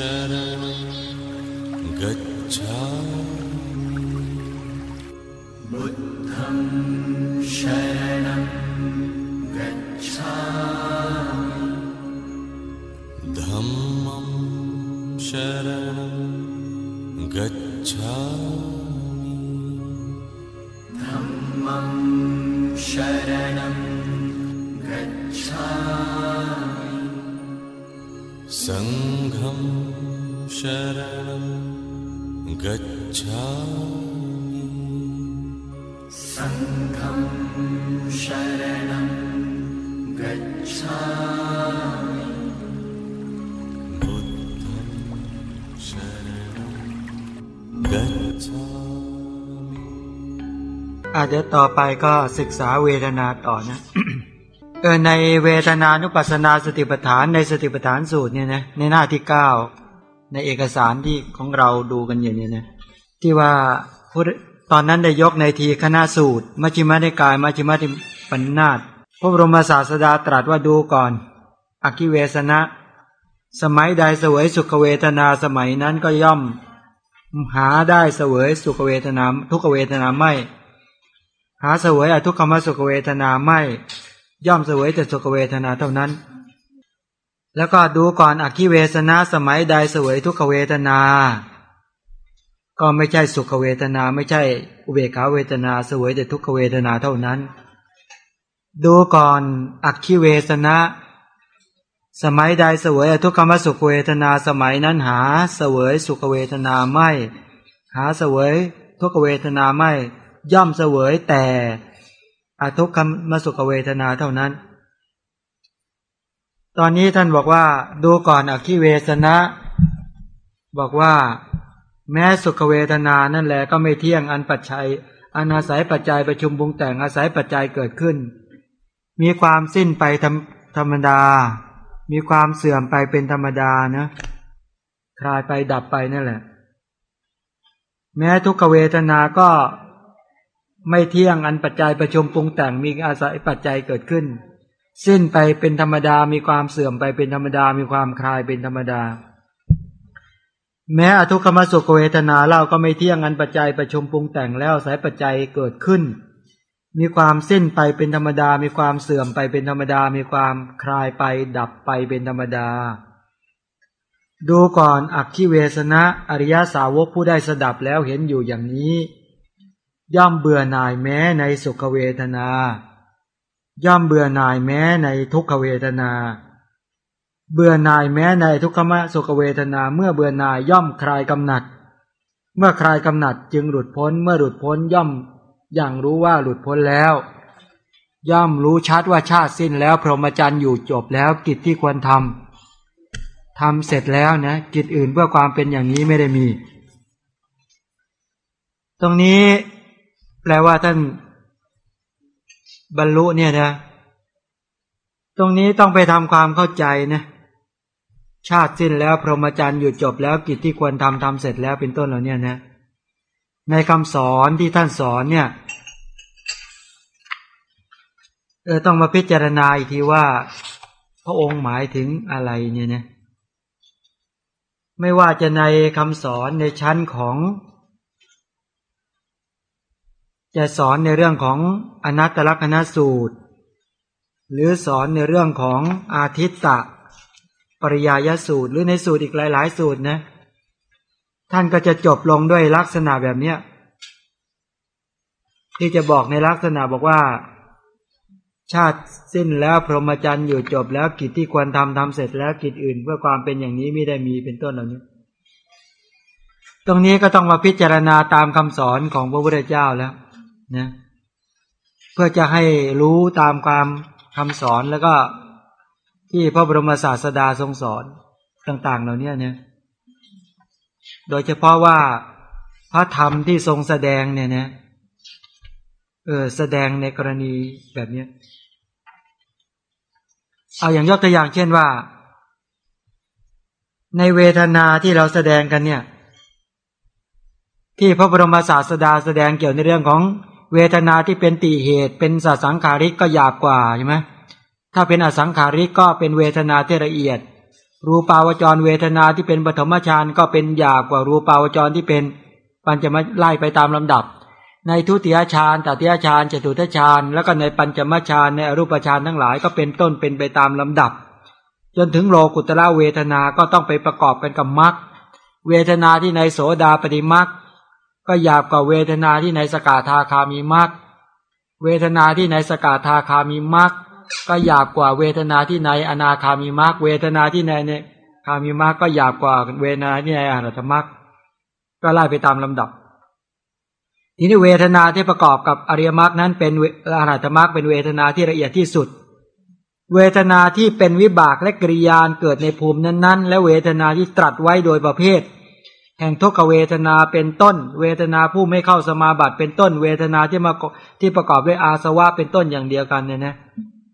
da da เดี๋ยวต่อไปก็ศึกษาเวทนาต่อนะเออในเวทนานุปัสสนาสติปัฏฐานในสติปัฏฐานสูตรเนี่ยนะในหน้าที่เก้าในเอกสารที่ของเราดูกันอยู่เนี่ยนะที่ว่าพุทธตอนนั้นได้ยกในทีคณะสูตร มัชฌิมานิกาย มัชฌิมานิปัญนาตพระบรมศาสดาตรัสว่าดูก่อนอคิเวสนะ สมัยใดเสวยสุขเวทนาสมัยนั้นก็ย่อม หาได้เสวยสุขเวทนาทุกเวทนาไม่ หาเสวยอทุกขมสุขเวทนาไม่ ย่อมเสวยแต่สุขเวทนาเท่านั้น แล้วก็ดูก่อนอคิเวสนะสมัยใดเสวยทุกขเวทนา ก็ไม่ใช่สุขเวทนาไม่ใช่อุเบกขาเวทนาเสวยแต่ทุกขเวทนาเท่านั้น ดูก่อนอคิเวสนะ สมัยใดเสวยทุกขมสุขเวทนาสมัยนั้นหาเสวยสุขเวทนาไม่ หาเสวยทุกขเวทนาไม่ ย่อมเสวยแต่อทุกขมสุขเวทนาเท่านั้น ตอนนี้ท่านบอกว่า ดูก่อนอคิเวสนะ บอกว่า แม้สุขเวทนานั่นแหละก็ไม่เที่ยงอันปัจจัยอันอาศัยปัจจัยประชุมบุงแต่งอาศัยปัจจัยเกิดขึ้น มีความสิ้นไปธรรมธรรมดา มีความเสื่อมไปเป็นธรรมดานะ คลายไปดับไปนั่นแหละ แม้ทุกขเวทนาก็ ไม่เที่ยงอันปัจจัยประชุมปรุงแต่งมีอาศัยปัจจัยเกิดขึ้น สิ้นไปเป็นธรรมดามีความเสื่อมไปเป็นธรรมดามีความคลายเป็นธรรมดา แม้อทุกขมสุขเวทนาเล่าก็ไม่เที่ยงอันปัจจัยประชุมปรุงแต่งแล้วอายปัจจัยเกิดขึ้น มีความสิ้นไปเป็นธรรมดามีความเสื่อมไปเป็นธรรมดามีความคลายไปดับไปเป็นธรรมดาดูก่อนอักขิเวสนะ อริยสาวกผู้ได้สดับแล้วเห็นอยู่อย่างนี้ ย่อมเบื่อหน่ายแม้ในสุขเวทนา ย่อมเบื่อหน่ายแม้ในทุกขเวทนา เบื่อหน่ายแม้ในทุกขมะสุขเวทนา เมื่อเบื่อหน่ายย่อมคลายกำหนัด เมื่อคลายกำหนัดจึงหลุดพ้น เมื่อหลุดพ้นย่อมอย่างรู้ว่าหลุดพ้นแล้ว ย่อมรู้ชัดว่าชาติสิ้นแล้ว พรหมจรรย์อยู่จบแล้วกิจที่ควรทำทำเสร็จแล้วนะกิจอื่นเพื่อความเป็นอย่างนี้ไม่ได้มี ตรงนี้ แปลว่าท่านบรรลุเนี่ยนะ ตรงนี้ต้องไปทำความเข้าใจนะชาติสิ้นแล้วพรหมจรรย์อยู่จบแล้วกิจที่ควรทำทำเสร็จแล้วเป็นต้นเหล่านี้นะ ในคำสอนที่ท่านสอนเนี่ยเออต้องมาพิจารณาอีกทีว่า พระองค์หมายถึงอะไรเนี่ยนะไม่ว่าจะในคำสอนในชั้นของ จะสอนในเรื่องของอนัตตลกนสูตร หรือสอนในเรื่องของอาทิตตะ ปริยายสูตร หรือในสูตรอีกหลาย ๆ สูตรนะ ท่านก็จะจบลงด้วยลักษณะแบบเนี้ยที่จะบอกในลักษณะบอกว่า ชาติสิ้นแล้วพรหมจรรย์อยู่จบแล้วกิจที่ควรทำทำเสร็จแล้วกิจอื่น เพื่อความเป็นอย่างนี้ไม่ได้มีเป็นต้นเหล่านี้ ตรงนี้ก็ต้องมาพิจารณาตามคำสอนของพระพุทธเจ้าแล้ว นะเพื่อจะให้รู้ตามความคำสอนแล้วก็ที่พระบรมศาสดาทรงสอนต่าง ๆ เหล่านี้เนี่ย โดยเฉพาะว่าพระธรรมที่ทรงแสดงเนี่ยนะเออแสดงในกรณีแบบนี้เอาอย่างยกตัวอย่างเช่นว่า ในเวทนาที่เราแสดงกันเนี่ย ที่พระบรมศาสดาแสดงเกี่ยวในเรื่องของ เวทนาที่เป็นติเหตุ เป็นสัสังขาริกก็หยาบกว่าใช่ไหมถ้าเป็นอสังขาริกก็เป็นเวทนาที่ละเอียด รูปาวจรเวทนาที่เป็นปฐมฌานก็เป็นหยาบกว่ารูปาวจรที่เป็นปัญจมไล่ไปตามลำดับ ในทุติยฌานตติยฌานจตุตฌานแล้วก็ในปัญจมฌานในอรูปฌานทั้งหลายก็เป็นต้นเป็นไปตามลำดับ จนถึงโลกุตระเวทนาก็ต้องไปประกอบกันกับมรรคเวทนาที่ในโสดาปฏิมรรค ก็หยาบกว่าเวทนาที่ในสกาทาคามีมรรคเวทนาที่ในสกาทาคามีมรรคก็หยาบกว่าเวทนาที่ในอนาคามีมรรคเวทนาที่ในในคามีมรรคก็หยาบกว่าเวทนาที่ในอนัตมรรคก็ไล่ไปตามลำดับ ทีนี้เวทนาที่ประกอบกับอริยมรรคนั้นเป็นอนัตมรรคเป็นเวทนาที่ละเอียดที่สุด เวทนาที่เป็นวิบากและกิริยานเกิดในภูมินั้น ๆ และเวทนาที่ตรัสไว้โดยประเภท แห่งทุกขเวทนาเป็นต้น เวทนาผู้ไม่เข้าสมาบัติเป็นต้น เวทนาที่มาที่ประกอบด้วยอาสวะเป็นต้นอย่างเดียวกันเนี่ยนะ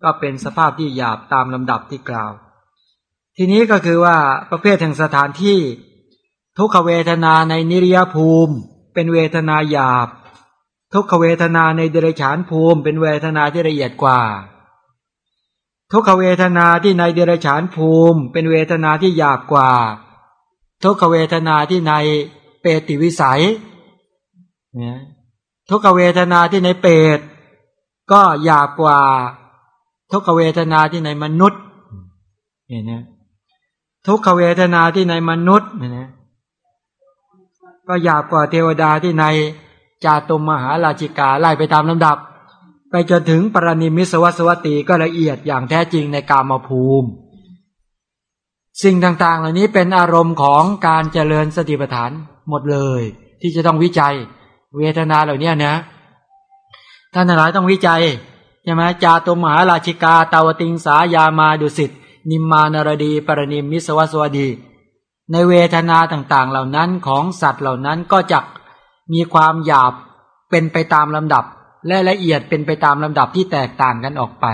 ก็เป็นสภาพที่หยาบตามลำดับที่กล่าว ทีนี้ก็คือว่าประเภทแห่งสถานที่ ทุกขเวทนาในนิริยภูมิ เป็นเวทนาหยาบ ทุกขเวทนาในเดรัจฉานภูมิ เป็นเวทนาที่ละเอียดกว่า ทุกขเวทนาที่ในเดรัจฉานภูมิ เป็นเวทนาที่หยาบกว่า ทุกขเวทนาที่ในเปติวิสัยทุกขเวทนาที่ในเปตก็หยาบกว่า ทุกขเวทนาที่ในมนุษย์เห็นไหมทุกขเวทนาที่ในมนุษย์เห็นไหมก็หยาบกว่าเทวดาที่ในจาตุมมหาราชิกาไล่ไปตามลำดับ ไปจนถึงปรณิมิสวัสวัตีก็ละเอียดอย่างแท้จริงในกามภูมิ สิ่งต่างๆ เหล่านี้เป็นอารมณ์ของการเจริญสติปัฏฐานหมดเลย ที่จะต้องวิจัยเวทนาเหล่านี้นะท่านหลายต้องวิจัยใช่ไหมจาตุมหาราชิกาตาวติงสายามาดุสิตนิมมานรดี ปรณิมมิสวัสวดี ในเวทนาต่างๆ เหล่านั้นของสัตว์เหล่านั้นก็จะมีความหยาบเป็นไปตามลำดับ และละเอียดเป็นไปตามลำดับที่แตกต่างกันออกไป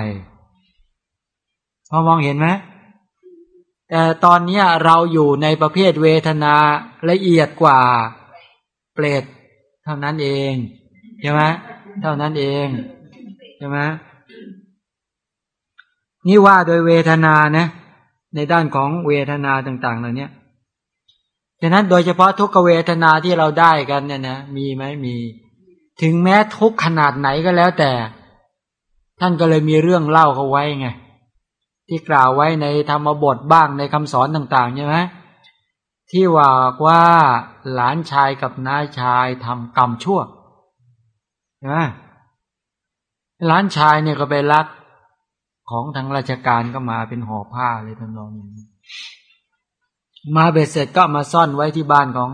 พอมองเห็นไหม แต่ตอนนี้เราอยู่ในประเภทเวทนาละเอียดกว่าเปรตเท่านั้นเองใช่ไหมเท่านั้นเองใช่ไหมนี่ว่าโดยเวทนานะ ในด้านของเวทนาต่าง ๆ เหล่านี้ฉะนั้นโดยเฉพาะทุกขเวทนาที่เราได้กันเนี่ยนะมีไหมมี ถึงแม้ทุกขนาดไหนก็แล้วแต่ ท่านก็เลยมีเรื่องเล่าเขาไว้ไง ที่กล่าวไว้ในธรรมบทบ้างในคำสอนต่างๆใช่ไหมที่ว่าว่าหลานชายกับน้าชายทำกรรมชั่วใช่ไหมหลานชายเนี่ยก็ไปรักของทางราชการก็มาเป็นห่อผ้าเลยทำนองนี้มาเบ็ดเสร็จก็มาซ่อนไว้ที่บ้านของ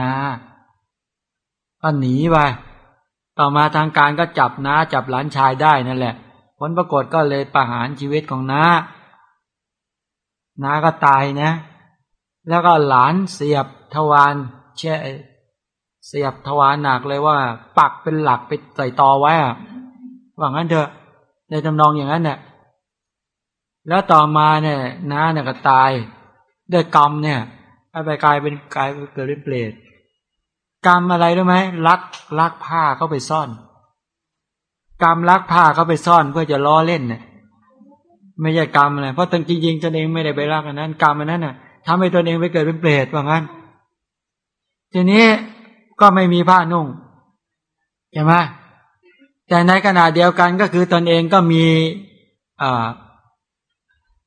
นาก็หนีไปต่อมาทางการก็จับน้าจับหลานชายได้นั่นแหละ ผลปรากฏก็เลยประหารชีวิตของน้า น้าก็ตายนะ แล้วก็หลานเสียบทวารเช่เสียบทวารหนักเลยว่า ปักเป็นหลักไปใส่ตอไว้อะว่างั้นเถอะ ในตำนองอย่างนั้นเนี่ยแล้วต่อมาเนี่ยน้าเนี่ยก็ตายด้วยกรรมเนี่ยไปกลายเป็นกลายเกิดเป็นเปรตกรรมอะไรรู้ไหมลักลักผ้าเข้าไปซ่อน กรรมลักผ้าเขาไปซ่อนเพื่อจะล้อเล่นเนี่ยไม่ใช่กรรมอะไรเพราะตั้งจริงๆตนเองไม่ได้ไปรักอันนั้น กรรมอันนั้นน่ะทำให้ตนเองไปเกิดเป็นเปรตว่างั้น ทีนี้ก็ไม่มีผ้านุ่งใช่ไหมแต่ในขณะเดียวกันก็คือตนเองก็มีอ่า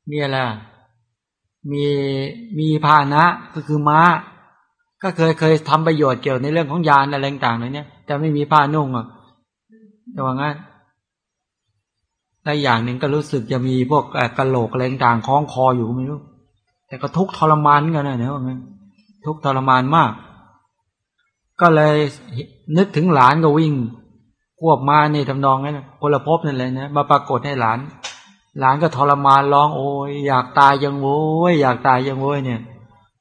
มีอะไรมีมีพานะก็คือม้า ก็เคยเคยทำประโยชน์เกี่ยวในเรื่องของยานอะไรต่างๆเนี่ยแต่ไม่มีผ้านุ่งอะแต่ว่างั้น และอย่างหนึ่งก็รู้สึกจะมีพวกกระโหลกอะไรต่างคล้องคออยู่ไม่รู้แต่ก็ทุกทรมานกันนะเนี่ยว่างั้นทุกทรมานมาก ก็เลยนึกถึงหลานก็วิ่งควบมาในทำนองนั้นพลภพนั่นเลยนะมาปรากฏให้หลาน หลานก็ทรมานร้องโอ้ยอยากตายยังโว้ยอยากตายยังโว้ยเนี่ย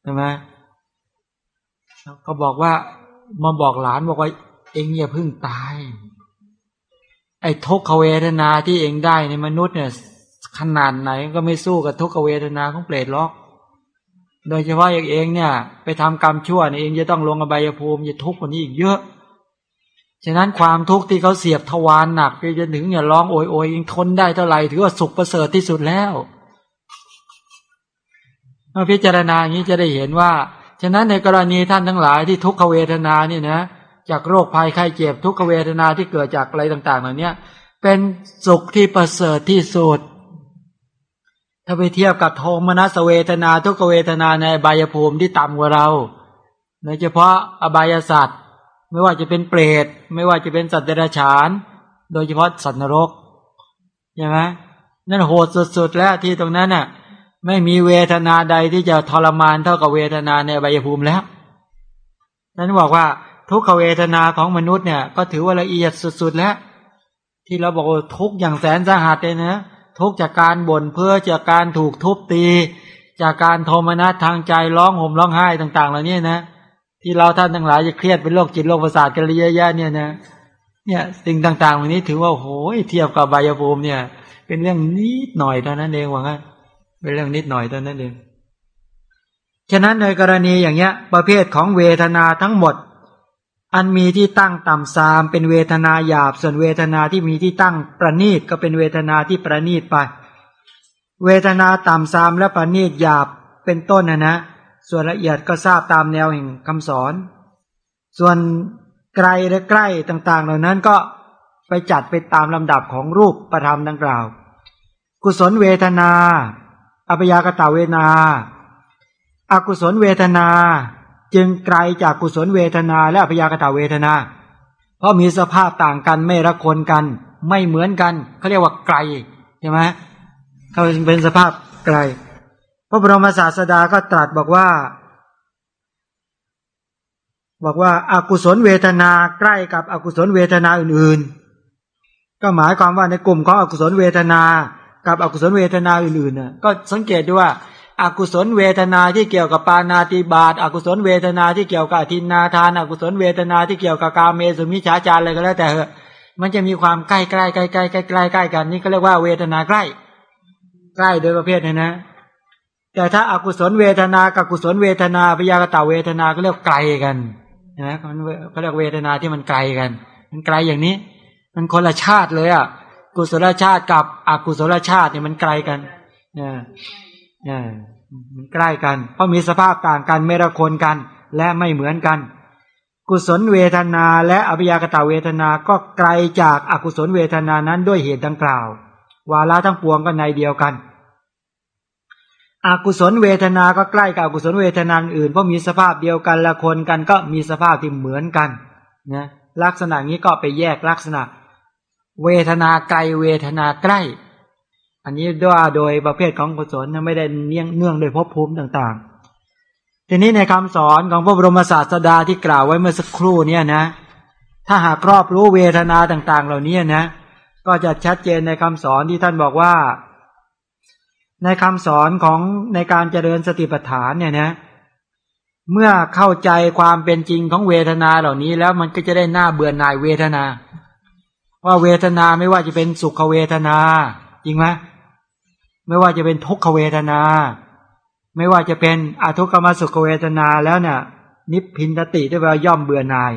ใช่ไหมก็บอกว่ามาบอกหลานบอกว่าเองอย่าเพิ่งตาย ไอ้ทุกขเวทนาที่เองได้ในมนุษย์เนี่ย ขนาดไหนก็ไม่สู้กับทุกขเวทนาของเปรตหรอก โดยเฉพาะอย่างเองเนี่ย ไปทำกรรมชั่วเนี่ยเองจะต้องลงอบายภูมิจะทุกข์กว่านี้อีกเยอะ ฉะนั้นความทุกข์ที่เขาเสียบทวารหนักไปจนถึงอย่าร้องโอยโอยยังทนได้เท่าไหร่ถือว่าสุขประเสริฐที่สุดแล้วเมื่อพิจารณาอย่างนี้จะได้เห็นว่า ฉะนั้นในกรณีท่านทั้งหลายที่ทุกขเวทนาเนี่ยนะ จากโรคภัยไข้เจ็บทุกขเวทนาที่เกิดจากอะไรต่าง ๆ เหล่านี้เป็นสุขที่ประเสริฐที่สุดถ้าไปเทียบกับโทมนัสเวทนา ทุกขเวทนาในบายภูมิที่ต่ำกว่าเราโดยเฉพาะอบายสัตว์ ไม่ว่าจะเป็นเปรตไม่ว่าจะเป็นสัตว์เดรัจฉาน โดยเฉพาะสัตว์นรกใช่ไหมนั่นโหดสุดๆแล้วที่ตรงนั้นน่ะ ไม่มีเวทนาใดที่จะทรมานเท่ากับเวทนาในอบายภูมิแล้วนั้นบอกว่า ทุกขเวทนาของมนุษย์เนี่ย ก็ถือว่าละเอียดสุดๆแล้ว ที่เราบอกว่าทุกอย่างแสนสาหัสเลยนะ ทุกจากการบ่นเพื่อจากการถูกทุบตี จากการโทมนัสทางใจร้องห่มร้องไห้ต่าง ๆ เหล่านี้นะ ที่เราท่านทั้งหลายจะเครียดเป็นโรคจิตโรคประสาทกันเยอะแยะเนี่ยนะ เนี่ยสิ่งต่างๆเหล่านี้ถือว่าโอ้ยเทียบกับบายภูมิเนี่ย เป็นเรื่องนิดหน่อยเท่านั้นเองว่างั้นเป็นเรื่องนิดหน่อยเท่านั้นเองฉะนั้นในกรณีอย่างเงี้ย ประเภทของเวทนาทั้งหมด อันมีที่ตั้งต่ำซามเป็นเวทนาหยาบ ส่วนเวทนาที่มีที่ตั้งประณีตก็เป็นเวทนาที่ประณีตไป เวทนาต่ำซามและประณีตหยาบเป็นต้นนะนะ ส่วนละเอียดก็ทราบตามแนวแห่งคำสอน ส่วนไกลและใกล้ต่าง ๆ เหล่านั้นก็ไปจัดไปตามลำดับของรูปประธรรมดังกล่าว กุศลเวทนาอภิยากตาเวทนาอากุศลเวทนา จึงไกลจากกุศลเวทนาและอภิยากตาเวทนา เพราะมีสภาพต่างกันไม่ระคนกัน ไม่เหมือนกันเขาเรียกว่าไกลใช่ไหมเขาเป็นสภาพไกล พระบรมศาสดาก็ตรัสบอกว่า บอกว่าอากุศลเวทนาใกล้กับอกุศลเวทนาอื่นๆ ก็หมายความว่าในกลุ่มของอกุศลเวทนา กับอกุศลเวทนาอื่นๆน่ะก็สังเกตดูว่า อากุศลเวทนาที่เกี่ยวกับปานาติบาตอากุศลเวทนาที่เกี่ยวกับทินนาทานอากุศลเวทนาที่เกี่ยวกับกาเมสุมิชาจารอะไรก็แล้วแต่เหอะมันจะมีความใกล้ใกล้ใกล้ใกล้ใกล้ใกล้ใกล้กันนี่ก็เรียกว่าเวทนาใกล้ ใกล้โดยประเภทนี้นะ แต่ถ้าอากุศลเวทนากับกุศลเวทนาพยากตาเวทนาก็เรียกไกลกันนะเขาเรียกเวทนาที่มันไกลกัน มันไกลอย่างนี้ มันคนละชาติเลยอะ กุศลชาติกับอกุศลชาติเนี่ยมันไกลกันเนี่ย มันใกล้กัน เพราะมีสภาพต่างกันไม่ระคนกัน และไม่เหมือนกัน กุศลเวทนาและอภิยากตาเวทนาก็ไกลจากอากุศลเวทนานั้นด้วยเหตุดังกล่าว วาระทั้งปวงก็ในเดียวกันอกุศลเวทนาก็ใกล้กับอกุศลเวทนาอื่นเพราะมีสภาพเดียวกันละคนกันก็มีสภาพที่เหมือนกันนะลักษณะนี้ก็ไปแยกลักษณะ เวทนาไกลเวทนาใกล้ อันนี้ด้วยโดยประเภทของกุศลไม่ได้เนื่องเนื่องโดยภพภูมิต่างๆ ทีนี้ในคำสอนของพระบรมศาสดาที่กล่าวไว้เมื่อสักครู่เนี่ยนะ ถ้าหากครอบรู้เวทนาต่าง ๆ เหล่านี้นะ ก็จะชัดเจนในคำสอนที่ท่านบอกว่า ในคำสอนของในการเจริญสติปัฏฐานเนี่ยนะเมื่อเข้าใจความเป็นจริงของเวทนาเหล่านี้แล้วมันก็จะได้หน้าเบื่อหน่ายเวทนา ว่าเวทนาไม่ว่าจะเป็นสุขเวทนา จริงไหม ไม่ว่าจะเป็นทุกขเวทนา ไม่ว่าจะเป็นอทุกขมสุขเวทนาแล้วเนี่ยนิพพินตติด้วยว่าย่อมเบื่อหน่าย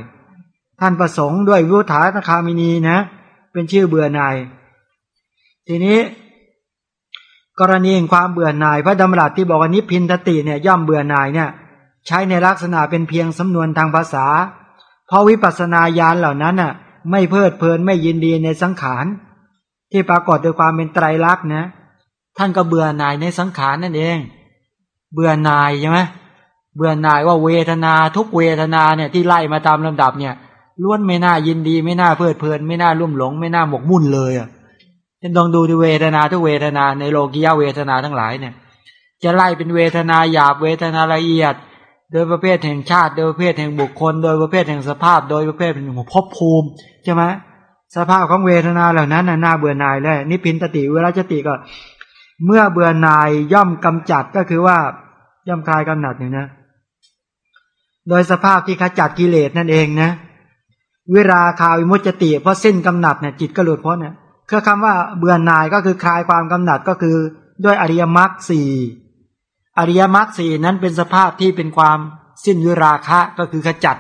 ท่านประสงค์ด้วยวิถาตคามินีนะ เป็นชื่อเบื่อหน่าย ทีนี้ กรณีความเบื่อหน่าย พระดำรัสที่บอกว่านิพพินตติเนี่ยย่อมเบื่อหน่ายเนี่ย ใช้ในลักษณะเป็นเพียงสำนวนทางภาษา เพราะวิปัสสนาญาณเหล่านั้นน่ะ ไม่เพลิดเพลินไม่ยินดีในสังขาร ที่ปรากฏด้วยความเป็นไตรลักษณ์นะ ท่านก็เบื่อหน่ายในสังขารนั่นเอง เบื่อหน่ายใช่ไหมเบื่อหน่ายว่าเวทนาทุกเวทนาเนี่ยที่ไล่มาตามลำดับเนี่ยล้วนไม่น่ายินดี ไม่น่าเพลิดเพลิน ไม่น่าลุ่มหลง ไม่น่าหมกมุ่นเลยอะท่านลองดูดูเวทนาทุกเวทนาในโลกิยาเวทนาทั้งหลายเนี่ย จะไล่เป็นเวทนาหยาบเวทนาละเอียด โดยประเภทแห่งชาติ โดยประเภทแห่งบุคคล โดยประเภทแห่งสภาพ โดยประเภทแห่งภพภูมิใช่ไหมสภาพของเวทนาเหล่านั้นน่าเบื่อหน่ายเลยนิพินตติเวลาจติก็ เมื่อเบื่อหน่ายย่อมกำจัดก็คือว่าย่อมคลายกำหนัดเนี่ยนะ โดยสภาพที่ขจัดกิเลสนั่นเองนะเวลาคาวิมุตติ เพราะสิ้นกำหนัดเนี่ยจิตก็หลุดพ้นเนี่ยคือคำว่าเบื่อหน่ายก็คือคลายความกำหนัดก็คือ ด้วยอริยมรรคสี่อริยมรรคสี่นั้นเป็นสภาพที่เป็นความสิ้นวิราคะก็คือขจัด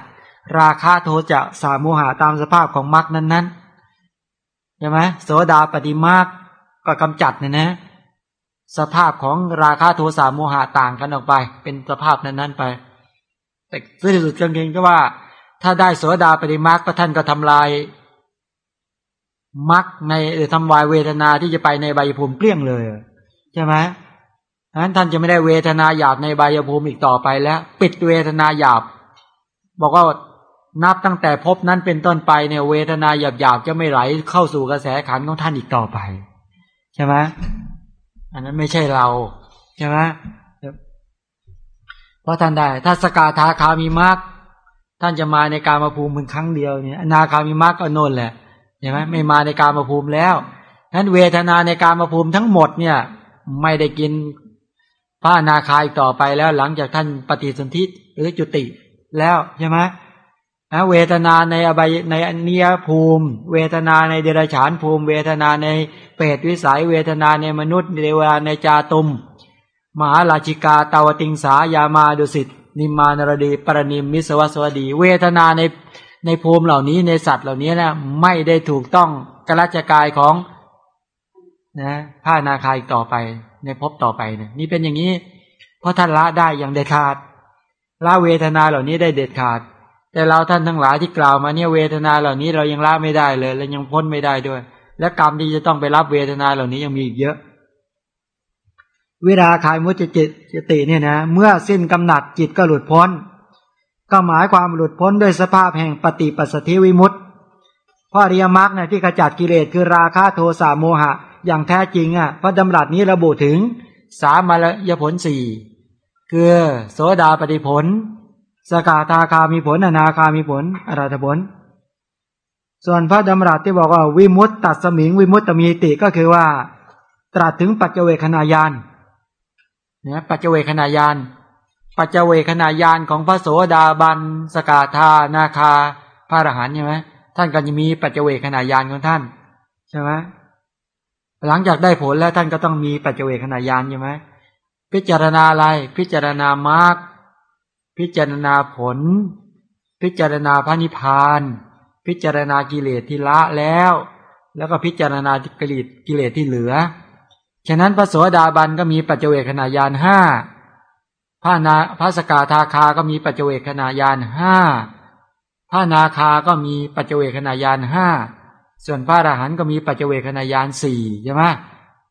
ราคะโทจะสามุหาตามสภาพของมรรคนั้นๆใช่ไหมโสดาปฏิมรรคก็กำจัดเนี่ยนะ สภาพของราคะโทสะโมหะต่างกันออกไป เป็นสภาพนั้นๆไป แต่ที่สุดจริงๆก็ว่า ถ้าได้โสดาปฏิมาก็ท่านก็ทำลายมักในหรือทำลายเวทนาที่จะไปในใบภูมิเกลี้ยงเลยใช่ไหมนั้นท่านจะไม่ได้เวทนาหยาบในใบภูมิอีกต่อไปแล้ว ปิดเวทนาหยาบ บอกว่านับตั้งแต่พบนั้นเป็นต้นไปเนี่ยเวทนาหยาบๆจะไม่ไหลเข้าสู่กระแสขันของท่านอีกต่อไป ใช่ไหม อันนั้นไม่ใช่เราใช่ไหมเพราะท่านได้ ถ้าสกาทาคามีมรรคท่านจะมาในการมาภูมิเพียงครั้งเดียวเนี่ยอนาคามีมรรคก็นนแหละใช่ไหมไม่มาในการมาภูมิแล้วนั้นเวทนาในการมาภูมิทั้งหมดเนี่ย ไม่ได้กินพระอนาคาอีกต่อไปแล้วหลังจากท่านปฏิสนธิหรือจุติแล้วใช่ไหมนะเวทนาในอบายในอเนียภูมิ เวทนาในเดรัจฉานภูมิ เวทนาใน เปรตวิสัยเวทนาในมนุษย์เดวาในจาตุม มหาราชิกาตาวติงสายามาดุสิตนิมานรดีปรณิมมิสวัสวดี เวทนาในในภูมิเหล่านี้ในสัตว์เหล่านี้นะไม่ได้ถูกต้องกระจกายของนะผ้านาคายต่อไปในภพต่อไปเนะนี่เป็นอย่างนี้ เพราะท่านละได้อย่างเด็ดขาดละเวทนาเหล่านี้ได้เด็ดขาด แต่เราท่านทั้งหลายที่กล่าวมาเนี่ยเวทนาเหล่านี้เรายังละไม่ได้เลย และยังพ้นไม่ได้ด้วย และกรรมที่จะต้องไปรับเวทนาเหล่านี้ยังมีอีกเยอะ เวลาคายมุจจิตจติเนี่ยนะ เมื่อสิ้นกำหนัดจิตก็หลุดพ้น ก็หมายความหลุดพ้นด้วยสภาพแห่งปฏิปัสสธิวิมุตติพระอริยมรรคเนี่ยที่ขจัดกิเลสคือราคะโทสะโมหะ อย่างแท้จริงอะพระดำรัสนี้ระบุถึงสามมรยผลสี่คือโสดาปฏิผล สกาตาคามีผลอนาคามีผลอรัตผล ส่วนพระดำรัสที่บอกว่าวิมุตตัดสมิงวิมุตตมีติก็คือว่า ตรัสถึงปัจเจเวคณายานเนี่ยปัจเจเวคณายานปัจเจเวคณายานของพระโสดาบัน สกาธานาคา พระอรหันต์ใช่ไหมท่านก็จะมีปัจเจเวคณายานของท่านใช่ไหมหลังจากได้ผลแล้วท่านก็ต้องมีปัจเจเวคณายานใช่ไหมพิจารณาอะไร พิจารณามรรคพิจารณาผล พิจารณาพระนิพพาน พิจารณากิเลสที่ละแล้ว แล้วก็พิจารณากิเลสกิเลสที่เหลือ ฉะนั้นพระโสดาบันก็มีปัจเจเวคณายานห้าพระนาพระสกาทาคาก็มีปัจเจเวคณายานห้าพระนาคาก็มีปัจเจเวคณายานห้าส่วนพระอรหันต์ก็มีปัจเจเวคณายานสี่ใช่ไหม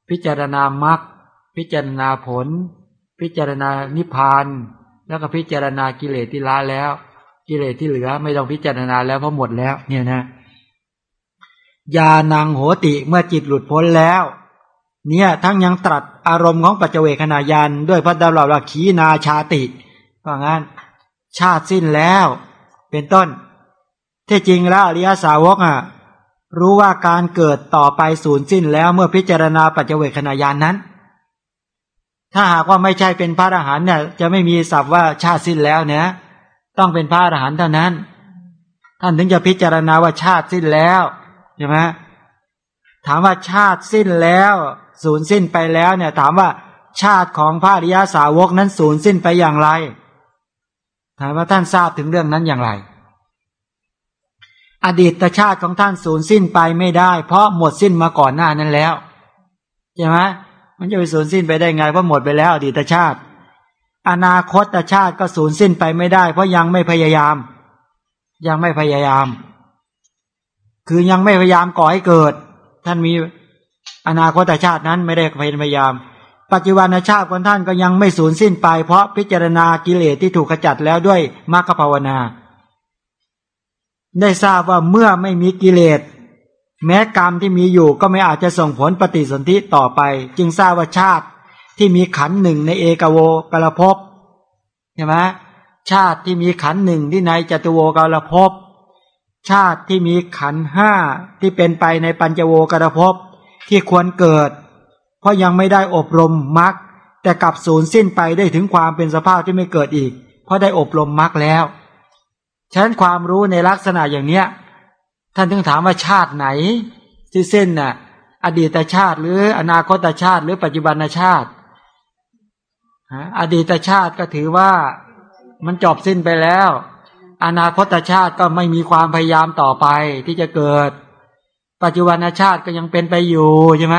พิจารณามรรคพิจารณาผล พิจารณานิพพาน แล้วก็พิจารณากิเลสที่ละแล้ว กิเลสที่เหลือไม่ต้องพิจารณาแล้วเพราะหมดแล้ว เนี่ยนะยานังโหติเมื่อจิตหลุดพ้นแล้ว เนี่ยทั้งยังตรัสอารมณ์ของปัจเจเวคณายานด้วยพระดาวราขีนาชาติว่างั้น ชาติสิ้นแล้ว เป็นต้นที่จริงแล้วอริยสาวกอะรู้ว่าการเกิดต่อไปสูญสิ้นแล้วเมื่อพิจารณาปัจเจเวคณายานนั้น ถ้าหากว่าไม่ใช่เป็นพระอรหันต์เนี่ยจะไม่มีศัพท์ว่าชาติสิ้นแล้วเนี่ย ต้องเป็นพระอรหันต์เท่านั้น ท่านถึงจะพิจารณาว่าชาติสิ้นแล้วใช่ไหมถามว่าชาติสิ้นแล้วสูญสิ้นไปแล้วเนี่ย ถามว่าชาติของพระอริยาสาวกนั้นสูญสิ้นไปอย่างไร ถามว่าท่านทราบถึงเรื่องนั้นอย่างไร อดีตชาติของท่านสูญสิ้นไปไม่ได้ เพราะหมดสิ้นมาก่อนหน้านั้นแล้วใช่ไหมมันจะไปสูญสิ้นไปได้ไงเพราะหมดไปแล้ว อดีตชาติ อนาคตชาติก็สูญสิ้นไปไม่ได้ เพราะยังไม่พยายาม ยังไม่พยายาม คือยังไม่พยายามก่อให้เกิด ท่านมีอนาคตชาตินั้นไม่ได้พยายาม ปัจจุบันชาติของท่านก็ยังไม่สูญสิ้นไป เพราะพิจารณากิเลสที่ถูกขจัดแล้วด้วยมรรคภาวนา ได้ทราบว่าเมื่อไม่มีกิเลสแม้กรรมที่มีอยู่ก็ไม่อาจจะส่งผลปฏิสนธิต่อไป จึงทราบว่าชาติ ที่มีขันหนึ่งในเอกโวกาลภพใช่ไหมชาติที่มีขันหนึ่งที่ในจตุโวกาลภพชาติที่มีขันห้าที่เป็นไปในปัญจโวกาลภพที่ควรเกิด เพราะยังไม่ได้อบรมมรรคแต่กลับสูญสิ้นไปได้ถึงความเป็นสภาพที่ไม่เกิดอีก เพราะได้อบรมมรรคแล้วฉะนั้นความรู้ในลักษณะอย่างเนี้ย ท่านถึงถามว่าชาติไหน ที่เส้นน่ะอดีตชาติหรืออนาคตชาติหรือปัจจุบันชาติ อดีตชาติก็ถือว่ามันจบสิ้นไปแล้ว อนาคตชาติก็ไม่มีความพยายามต่อไปที่จะเกิด ปัจจุบันชาติก็ยังเป็นไปอยู่ใช่ไหม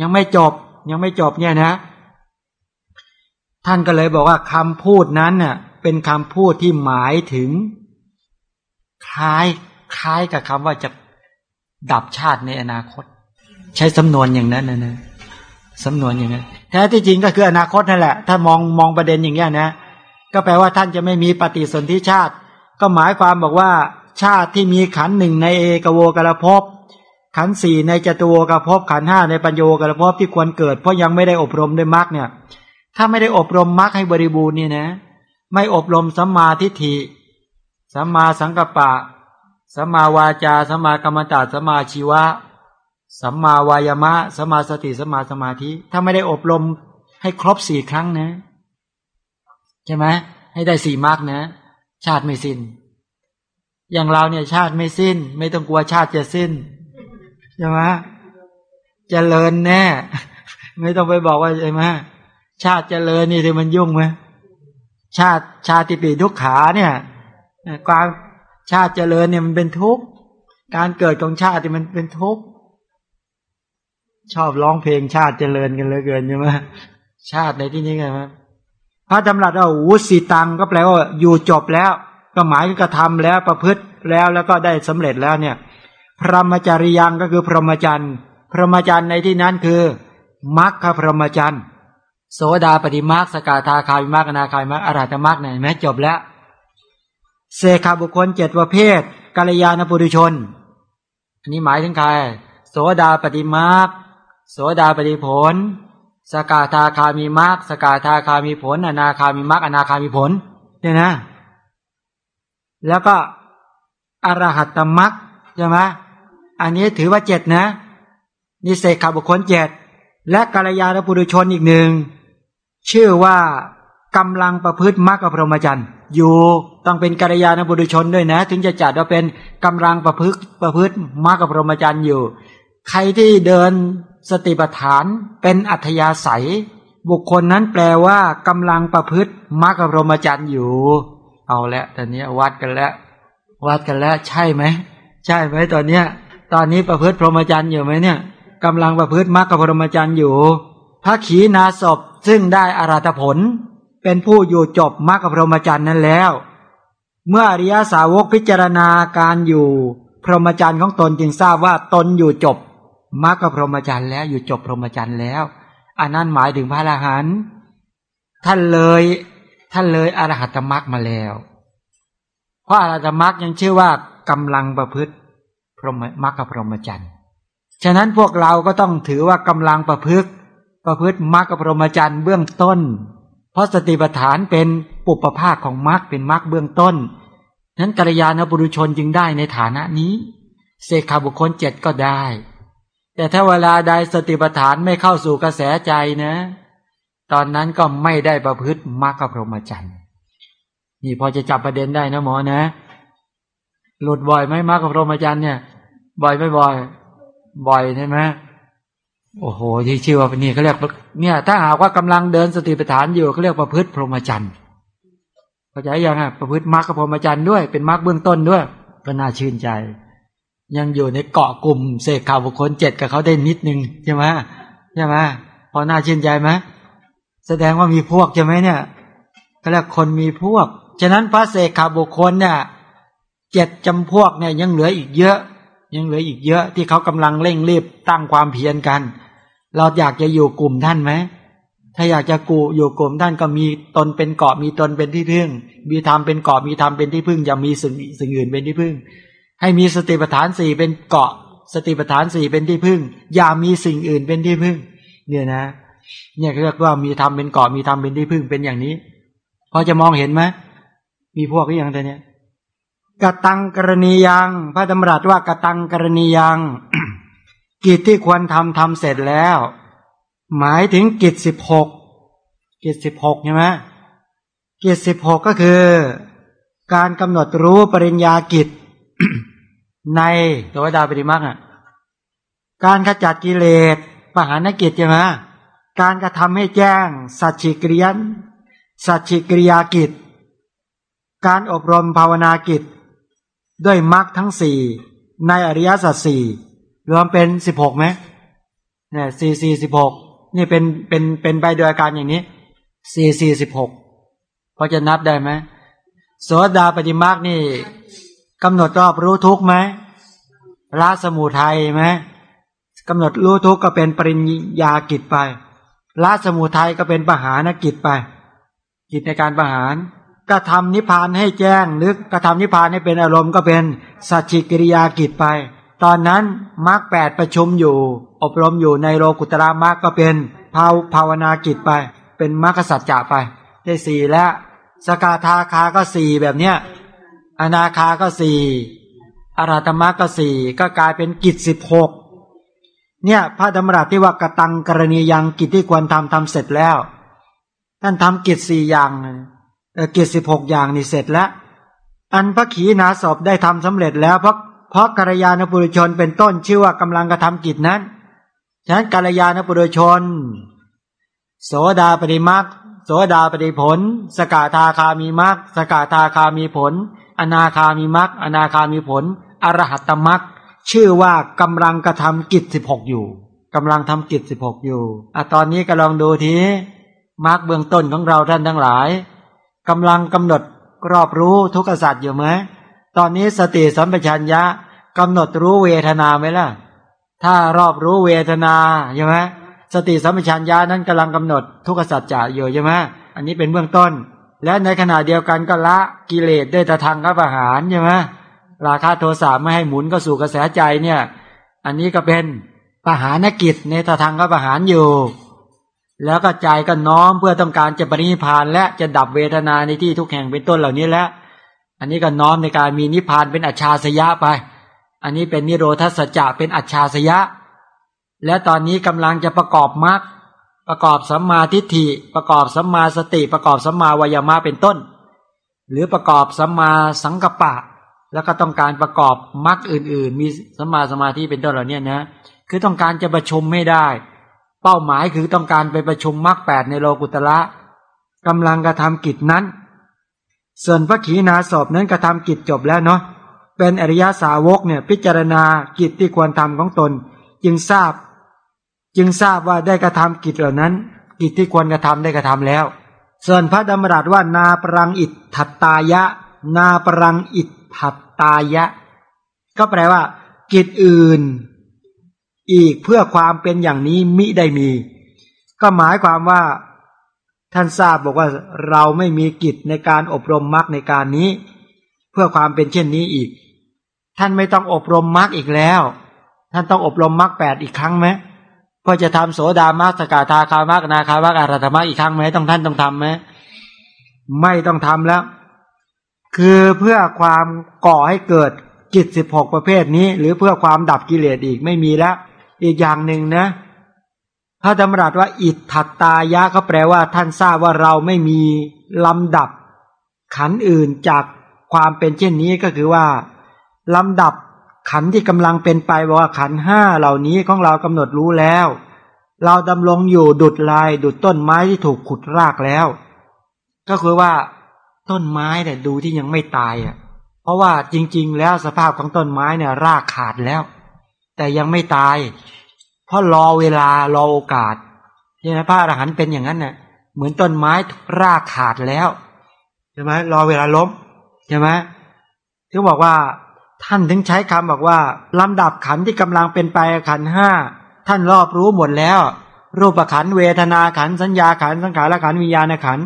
ยังไม่จบ ยังไม่จบเนี่ยนะ ท่านก็เลยบอกว่าคำพูดนั้นเน่ะเป็นคำพูดที่หมายถึง คล้ายคล้ายกับคำว่าจะดับชาติในอนาคต ใช้สำนวนอย่างนั้นนะนะสำนวนอย่างนั้น แท้ที่จริงก็คืออนาคตนั่นแหละ ถ้ามองมองประเด็นอย่างนี้ยนะ ก็แปลว่าท่านจะไม่มีปฏิสนธิชาติ ก็หมายความบอกว่าชาติที่มีขันหนึ่งในเอกโวกระภพขันสี่ในจตุโวกระภพขันห้าในปัญโยกระภพที่ควรเกิด เพราะยังไม่ได้อบรมด้วยมรรคเนี่ย ถ้าไม่ได้อบรมมรรคให้บริบูรณ์นี่นะ ไม่อบรมสัมมาทิฏฐิสัมมาสังกัปปะสัมมาวาจาสัมมากรรมตาสัมมาชีวะ สัมมาวายามะสัมมาสติสัมมาสมาธิ ถ้าไม่ได้อบรมให้ครบสี่ครั้งนะ ใช่ไหมให้ได้สี่มรรคนะ ชาติไม่สิ้น อย่างเราเนี่ย ชาติไม่สิ้น ไม่ต้องกลัวชาติจะสิ้นใช่ไหมเจริญแน่ ไม่ต้องไปบอกว่าใช่ไหมชาติเจริญนี่ที่มันยุ่งไหมชาติชาติปีทุกขาเนี่ยความชาติเจริญเนี่ยมันเป็นทุกข์การเกิดของชาติมันเป็นทุกข์ ชอบร้องเพลงชาติเจริญกันเลยเกินใช่ไหมชาติในที่นี้ไงครับพระจำรัดว่าวุสิตังก็แปลว่าอยู่จบแล้ว ก็หมายถึงกระทำแล้วประพฤติแล้วแล้วก็ได้สำเร็จแล้วเนี่ย พรหมจริยังก็คือพรหมจรรย์พรหมจรรย์ในที่นั้นคือมรรคพรหมจรรย์โสดาปฏิมาสกาธาคาวิมาคนาคาวิมาอรหัตมรรคเนี่ยแม้จบแล้วเสขาบุคคลเจ็ดประเภทกัลยาณปุถุชน อันนี้หมายถึงใครโสดาปฏิมาค โสดาปฏิผล สกาธาคามีมรรคสกาธาคามีผล อนาคามีมรรคอนาคามีผลเนี่ยนะ แล้วก็อรหัตตมรรคใช่ไหมอันนี้ถือว่าเจ็ดนะนี่เสกขาบุคคลเจ็ดและกัลยาณปุถุชนอีกหนึ่งชื่อว่ากำลังประพฤติมรรคพรหมจรรย์อยู่ต้องเป็นกัลยาณปุถุชนด้วยนะ ถึงจะจัดว่าเป็นกำลังประพฤติประพฤติมรรคพรหมจรรย์อยู่ ใครที่เดินสติปัฏฐานเป็นอัธยาศัย บุคคลนั้นแปลว่ากำลังประพฤติมรรคพรหมจรรย์อยู่ เอาละตอนนี้วัดกันแล้ว วัดกันแล้ว ใช่ไหมใช่ไหมตอนเนี้ย ตอนนี้ประพฤติพรหมจรรย์อยู่ไหมเนี่ยกำลังประพฤติมรรคพรหมจรรย์อยู่พระขีณาสพซึ่งได้อาราธผล เป็นผู้อยู่จบมรรคพรหมจรรย์นั้นแล้ว เมื่ออริยสาวกพิจารณาการอยู่ พรหมจรรย์ของตนจึงทราบว่าตนอยู่จบ มรรคพรหมจรรย์แล้วอยู่จบพรหมจรรย์แล้ว อันนั้นหมายถึงพระอรหันต์ท่านเลย ท่านเลยอรหัตมรรคมาแล้ว เพราะอรหัตมรรคยังชื่อว่ากำลังประพฤติพรหมมรรคพรหมจรรย์ ฉะนั้นพวกเราก็ต้องถือว่ากำลังประพฤติประพฤติมรรคพรหมจรรย์เบื้องต้น เพราะสติปัฏฐานเป็นปุปภาคของมรรคเป็นมรรคเบื้องต้นนั้นกัลยาณบุรุชนจึงได้ในฐานะนี้ เสกขาบุคคลเจ็ดก็ได้ แต่ถ้าเวลาใดสติปัฏฐานไม่เข้าสู่กระแสใจนะ ตอนนั้นก็ไม่ได้ประพฤติมรรคพรหมจรรย์นี่พอจะจับประเด็นได้นะหมอนะ หลุดบ่อยไหมมรรคพรหมจรรย์เนี่ย บ่อยไม่บ่อย บ่อยใช่ไหมโอ้โหที่ชื่อว่านี่เขาเรียกเนี่ย ถ้าหากว่ากำลังเดินสติปัฏฐานอยู่เขาเรียกประพฤติพรหมจรรย์เข้าใจยังอะประพฤติมรรคพรหมจรรย์ด้วยเป็นมรรคเบื้องต้นด้วย ก็น่าชื่นใจ ยังอยู่ในเกาะกลุ่มเสกข่าวบุคคลเจ็ดกับเขาได้นิดนึงใช่ไหมใช่ไหมพอหน่าชื่นใจไหมแสดงว่ามีพวกใช่ไหมเนี่ยเขาเรียกคนมีพวก ฉะนั้นพระเสกข่าวบุคคลเนี่ยเจ็ดจำพวกเนี่ยยังเหลืออีกเยอะ ยังเหลืออีกเยอะที่เขากำลังเร่งรีบตั้งความเพียรกัน เราอยากจะอยู่กลุ่มท่านไหมถ้าอยากจะกูอยู่กลุ่มท่านก็มีตนเป็นเกาะมีตนเป็นที่พึ่ง มีธรรมเป็นเกาะมีธรรมเป็นที่พึ่งอย่ามีสิ่งสิ่งอื่นเป็นที่พึ่ง ให้มีสติปัฏฐานสี่เป็นเกาะ สติปัฏฐานสี่เป็นที่พึ่ง อย่ามีสิ่งอื่นเป็นที่พึ่ง เนี่ยนะ เนี่ยเรียกว่ามีธรรมเป็นเกาะมีธรรมเป็นที่พึ่งเป็นอย่างนี้พอจะมองเห็นไหมมีพวกอยังแต่เนี้ยกตังกรณียัง พระดำรัสว่ากตังกรณียัง กิจที่ควรทำทำเสร็จแล้ว หมายถึงกิจสิบหกกิจสิบหกใช่ไหมกิจสิบหกก็คือ การกำหนดรู้ปริญญากิจ ในตัวดาปฏิมาอะการขจัดกิเลสปหานกิจใช่ไหมการกระทำให้แจ้ง สัจฉิกริยันสัจฉิกริยากิจ การอบรมภาวนากิจ ด้วยมรรคทั้งสี่ในอริยสัจสี่รวมเป็นสิบหกไหมเนี่ยสี่สี่สิบหกนี่เป็นเป็นเป็นไปโดยอาการอย่างนี้สี่สี่สิบหกพอจะนับได้ไหมโสดาปฏิมาคนี่ กำหนดรอบรู้ทุกไหมละสมุทัยไหมกำหนดรู้ทุกก็เป็นปริญญากิจไปละสมุทัยก็เป็นปหานกิจไป กิจในการประหารกระทำนิพพานให้แจ้งหรือกระทำนิพพานให้เป็นอารมณ์ก็เป็นสัจจิกิริยากิจไป ตอนนั้นมรรคแปดประชุมอยู่ อบรมอยู่ในโลกุตระมรรคก็เป็นภาวภาวนากิจไป เป็นมรรคสัจจะไป ได้สี่แล้ว สกาทาคาก็สี่แบบเนี้ย อนาคาก็สี่อาราตมรรคก็สี่ก็กลายเป็นกิจสิบหกเนี่ยพระธรรมรัตที่ว่ากตังกรณียังกิจที่ควรทำทำเสร็จแล้วท่านทำกิจสี่อย่างเกิจสิบหกอย่างนี่เสร็จแล้ว อันพระขีณาสอบได้ทำสำเร็จแล้ว เพราะเพราะกัลยาณปุรุชนเป็นต้นชื่อว่ากำลังกระทำกิจนั้นฉะนั้นกัลยาณปุรุชน โสดาปฏิมักโสดาปฏิผล สกาทาคามีมักสกาทาคามีผล อนาคามีมักอนาคามีผล อรหัตตมักชื่อว่ากำลังกระทำกิจสิบหกอยู่กำลังทำกิจสิบหกอยู่อะตอนนี้ก็ลองดูทีมักเบื้องต้นของเราท่านทั้งหลายกำลังกำหนดรอบรู้ทุกขสัตว์อยู่ไหมตอนนี้สติสัมปชัญญะกำหนดรู้เวทนาไหมล่ะ ถ้ารอบรู้เวทนาใช่ไหมสติสัมปชัญญะนั้นกำลังกำหนดทุกขสัจจะอยู่ใช่ไหมอันนี้เป็นเบื้องต้น และในขณะเดียวกันก็ละกิเลสได้ตะทางกับอาหารใช่ไหมราคาโทสะไม่ให้หมุนก็สู่กระแสใจเนี่ย อันนี้ก็เป็นปหานกิจในตะทางกับอาหารอยู่ แล้วก็ใจก็น้อมเพื่อต้องการจะปรินิพานและจะดับเวทนาในที่ทุกแห่งเป็นต้นเหล่านี้แล้วอันนี้ก็น้อมในการมีนิพพานเป็นอัจฉริยะไป อันนี้เป็นนิโรธสัจจะเป็นอัจฉริยะ และตอนนี้กำลังจะประกอบมรรค ประกอบสัมมาทิฏฐิ ประกอบสัมมาสติ ประกอบสัมมาวายามะเป็นต้น หรือประกอบสัมมาสังกปะ แล้วก็ต้องการประกอบมรรคอื่น ๆ มีสัมมาสมาธิเป็นต้นเหล่านี้นะ คือต้องการจะประชุมไม่ได้ เป้าหมายคือต้องการไปประชุมมรรคแปดในโลกุตระกำลังกระทำกิจนั้น ส่วนพระขีณาสอบนั้นกระทำกิจจบแล้วเนาะเป็นอริยสาวกเนี่ยพิจารณากิจที่ควรทำของตน จึงทราบ จึงทราบว่าได้กระทำกิจเหล่านั้น กิจที่ควรกระทำได้กระทำแล้ว ส่วนพระดำรัสว่านาปรังอิทธัตตายะ นาปรังอิทธัตตายะ ก็แปลว่า กิจอื่น อีกเพื่อความเป็นอย่างนี้มิได้มี ก็หมายความว่า ท่านทราบบอกว่าเราไม่มีกิจในการอบรมมรรคในการนี้ เพื่อความเป็นเช่นนี้อีก ท่านไม่ต้องอบรมมรรคอีกแล้ว ท่านต้องอบรมมรรคแปดอีกครั้งไหม ก็จะทำโสดามรรคสกาทาคามรรคนาคามรรคอารัตมรรคอีกครั้งไหมต้องท่านต้องทำไหมไม่ต้องทำแล้ว คือเพื่อความก่อให้เกิดกิจสิบหกประเภทนี้ หรือเพื่อความดับกิเลสอีกไม่มีแล้ว อีกอย่างหนึ่งนะพระดำรัสว่า อิทธัตตายะก็แปลว่าท่านทราบว่าเราไม่มีลำดับขันอื่นจากความเป็นเช่นนี้ก็คือว่าลำดับ ขันที่กำลังเป็นไปบอกว่าขันห้าเหล่านี้ของเรากำหนดรู้แล้ว เราดำรงอยู่ดุดลายดุดต้นไม้ที่ถูกขุดรากแล้ว ก็คือว่าต้นไม้เนี่ยดูที่ยังไม่ตายอะ เพราะว่าจริง ๆ แล้วสภาพของต้นไม้เนี่ยรากขาดแล้ว แต่ยังไม่ตาย เพราะรอเวลารอโอกาสเนี่ยนะพระอรหันต์เป็นอย่างนั้นน่ะเหมือนต้นไม้รากขาดแล้วใช่ไหมรอเวลาล้มใช่ไหมที่บอกว่า ท่านถึงใช้คำบอกว่าลำดับขันที่กำลังเป็นไปขันห้าท่านรอบรู้หมดแล้ว รูปขันเวทนาขันสัญญาขันสังขารขันวิญญาณขัน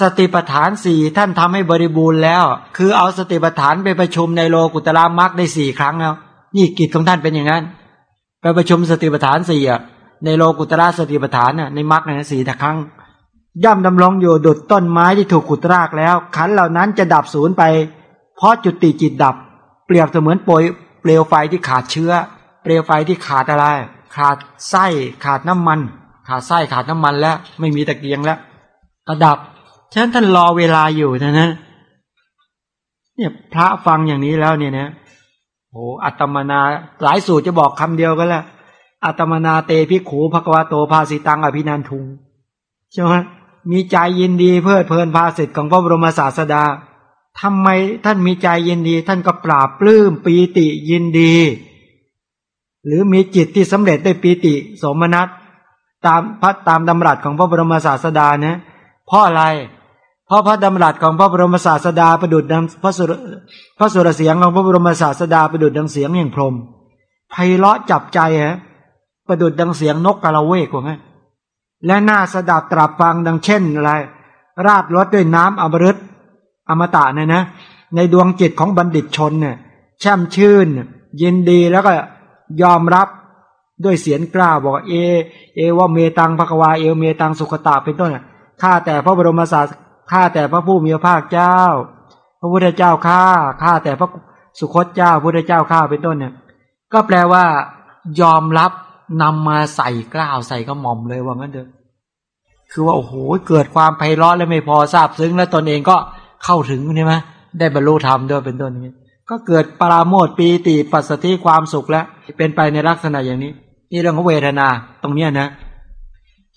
สติปัฏฐานสี่ท่านทำให้บริบูรณ์แล้ว คือเอาสติปัฏฐานไปประชุมในโลกุตละมรรคได้สี่ครั้งแล้วนี่กิจของท่านเป็นอย่างนั้นไปประชุมสติปัฏฐานสี่อะในโลกุตระสติปัฏฐานน่ะในมรรคในสี่ครั้ง ย่อมดำรงอยู่ดุดต้นไม้ที่ถูกขุดรากแล้ว ขันเหล่านั้นจะดับศูนย์ไป เพราะจุติจิตดับ เปรียบเสมือนโปยเปลวไฟที่ขาดเชื้อ เปลวไฟที่ขาดอะไร ขาดไส้ขาดน้ำมัน ขาดไส้ขาดน้ำมันแล้ว ไม่มีตะเกียงแล้วก็ดับฉะนั้นท่านรอเวลาอยู่นะนะเนี่ยพระฟังอย่างนี้แล้วเนี่ยนะโอ้อัตมนาหลายสูตรจะบอกคำเดียวกันแหละอัตมนาเตพิขูภควาโตภาสิตังอภินันทุงใช่ไหมมีใจยินดีเพื่อเพลินภาสิทธิ์ของพระบรมศาสดา ทำไมท่านมีใจยินดี ท่านก็ปราบปลื้มปีติยินดี หรือมีจิตที่สำเร็จได้ปีติสมนัตตามพระตามดำรัสของพระบรมศาสดานะเพราะอะไร เพราะพระดำรัสของพระบรมศาสดาประดุดดังพระสุรพระสุรเสียงของพระบรมศาสดาประดุดดังเสียงแห่งพรมไพเราะจับใจฮะประดุดดังเสียงนกกาละเวกว่างั้นและน่าสดับตรับฟังดังเช่นอะไร ราดรถด้วยน้ำอมฤต อมตะเนี่ยนะ ในดวงจิตของบัณฑิตชนเนี่ยแช่มชื่น ยินดีแล้วก็ยอมรับด้วยเสียงกล้าบอกว่าเอ เอว่าเมตังภควาเอวเมตังสุขตาเป็นต้นข้าแต่พระบรมศาสข้าแต่พระผู้มีพระภาคเจ้า พระพุทธเจ้าข้าข้าแต่พระสุคตเจ้าพุทธเจ้าข้าเป็นต้นเนี่ย ก็แปลว่ายอมรับนำมาใส่กล้าวใส่กระหม่อมเลยว่างั้นเถอะคือว่าโอ้โหเกิดความไพเราะและไม่พอทราบซึ้งแล้วตนเองก็ เข้าถึงใช่ไหมได้บรรลุธรรมด้วยเป็นต้นนี้ ก็เกิดปราโมทปีติปัสสติความสุขแล้วเป็นไปในลักษณะอย่างนี้ นี่เรื่องของเวทนาตรงเนี้ยนะ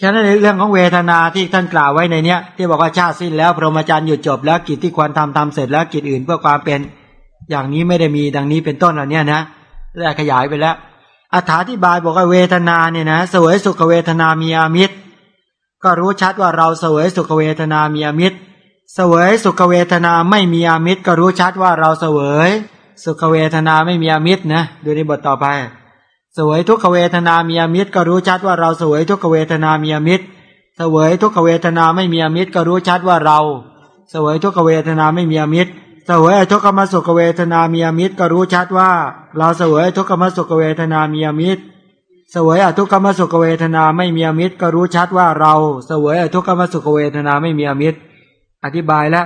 ฉะนั้นในเรื่องของเวทนาที่ท่านกล่าวไว้ในเนี้ย ที่บอกว่าชาติสิ้นแล้วพรหมจรรย์หยุดจบแล้วกิจที่ควรทำทำเสร็จแล้วกิจอื่นเพื่อความเป็นอย่างนี้ไม่ได้มีดังนี้เป็นต้นเหล่านี้นะได้ขยายไปแล้วอธิบายบอกว่าเวทนาเนี่ยนะสวยสุขเวทนามีอามิตร ก็รู้ชัดว่าเราสวยสุขเวทนามีอามิตร เสวยสุขเวทนาไม่มีอามิตรก็รู้ชัดว่าเราเสวย สุขเวทนาไม่มีอามิตรนะดูในบทต่อไปสวยทุกขเวทนามีอมิตรก็รู้ชัดว่าเราสวยทุกขเวทนามีอมิตรสวยทุกขเวทนาไม่มีอมิตรก็รู้ชัดว่าเราสวยทุกขเวทนาไม่มีอมิตรสวยทุกขมสุขเวทนามีอมิตรก็รู้ชัดว่า เราสวยทุกขมสุขเวทนามีอมิตรสวยอทุกขมสุขเวทนาไม่มีอมิตรก็รู้ชัดว่าเราสวยอทุกขมสุขเวทนาไม่มีอมิตร อธิบายแล้ว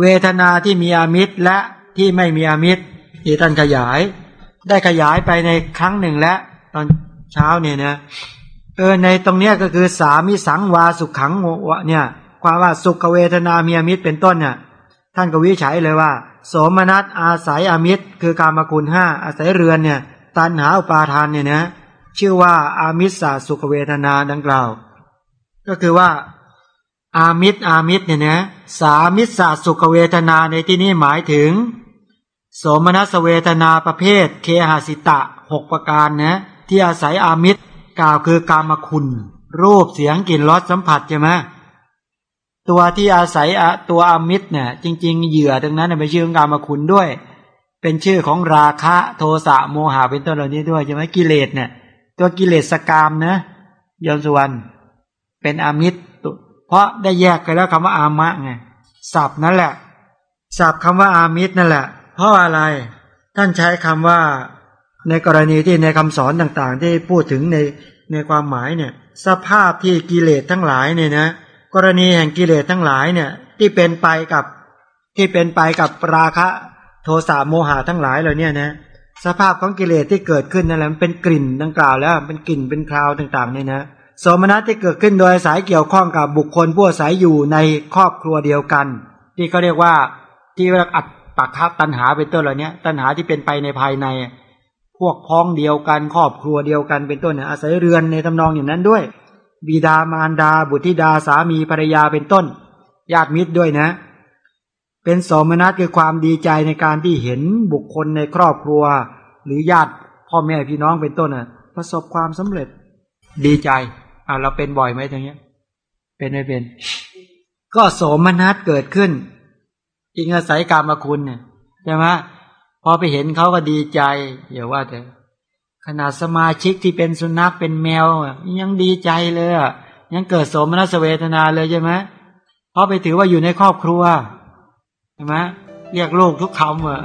เวทนาที่มีอมิตรและที่ไม่มีอมิตรที่ท่านขยาย ได้ขยายไปในครั้งหนึ่งแล้วตอนเช้าเนี่ยนะเออในตรงเนี้ยก็คือสามิสังวาสุขขังวะเนี่ย ความว่าสุขเวทนามีอมิตรเป็นต้นเนี่ยท่านก็วิจัยเลยว่า โสมนัสอาศัยอมิตร คือการมาคุณห้าอาศัยเรือนเนี่ยตันหาอุปาทานเนี่ยนะชื่อว่าอามิสสาสุขเวทนาดังกล่าว ก็คือว่า อามิตรอามิตรเนี่ยนะสามิสสาสุขเวทนาในที่นี้หมายถึง โสมนัสเวทนาประเภท เคหสิตะหกประการนะที่อาศัยอามิตรกล่าวคือกามคุณ รูปเสียงกลิ่นรสสัมผัสใช่ไหมตัวที่อาศัยตัวอามิตรเนี่ยจริง ๆ เหยื่อตรงนั้นเป็นชื่อของกามคุณด้วย เป็นชื่อของราคะโทสะโมหะเป็นต้นเหล่านี้ด้วยใช่ไหมกิเลสเนี่ยตัวกิเลสกามนะยมสุวรรณเป็นอามิตร เพราะได้แยกกันแล้วคำว่าอามะไงศัพท์นั่นแหละศัพท์คำว่าอามิตรนั่นแหละ เพราะอะไร ท่านใช้คำว่าในกรณีที่ในคำสอนต่างๆ ที่พูดถึงในในความหมายเนี่ย สภาพที่กิเลสทั้งหลายเนี่ยนะ กรณีแห่งกิเลสทั้งหลายเนี่ย ที่เป็นไปกับที่เป็นไปกับราคะโทสะโมหะทั้งหลายเหล่านี้นะสภาพของกิเลสที่เกิดขึ้นนั่นแหละมันเป็นกลิ่นดังกล่าวแล้วเป็นกลิ่นเป็นคราวต่างๆเนี่ยนะ สมนัสที่เกิดขึ้นโดยสายเกี่ยวข้องกับบุคคลผู้อาศัยอยู่ในครอบครัวเดียวกัน ที่เขาเรียกว่าที่เรียกอัตปักคัตัณหาเป็นต้นเหล่านี้ตัณหาที่เป็นไปในภายใน พวกพ้องเดียวกันครอบครัวเดียวกันเป็นต้นเนี่ยอาศัยเรือนในทำนองอย่างนั้นด้วย บิดามารดา บุตรธิดาสามีภรรยาเป็นต้นญาติมิตรด้วยนะ เป็นสมนัตคือความดีใจในการที่เห็นบุคคลในครอบครัว หรือญาติพ่อแม่พี่น้องเป็นต้นน่ะประสบความสำเร็จดีใจ อ่าเราเป็นบ่อยไหมตรงเนี้ย เป็นไม่เป็น ก็โสมนัสเกิดขึ้น อิงอาศัยกรรมคุณเนี่ยใช่ไหมพอไปเห็นเขาก็ดีใจอย่าว่าแต่ขนาดสมาชิกที่เป็นสุนัขเป็นแมวยังดีใจเลยอะยังเกิดโสมนัสเวทนาเลยใช่ไหมเพราะไปถือว่าอยู่ในครอบครัวใช่ไหมเรียกลูกทุกคำอะ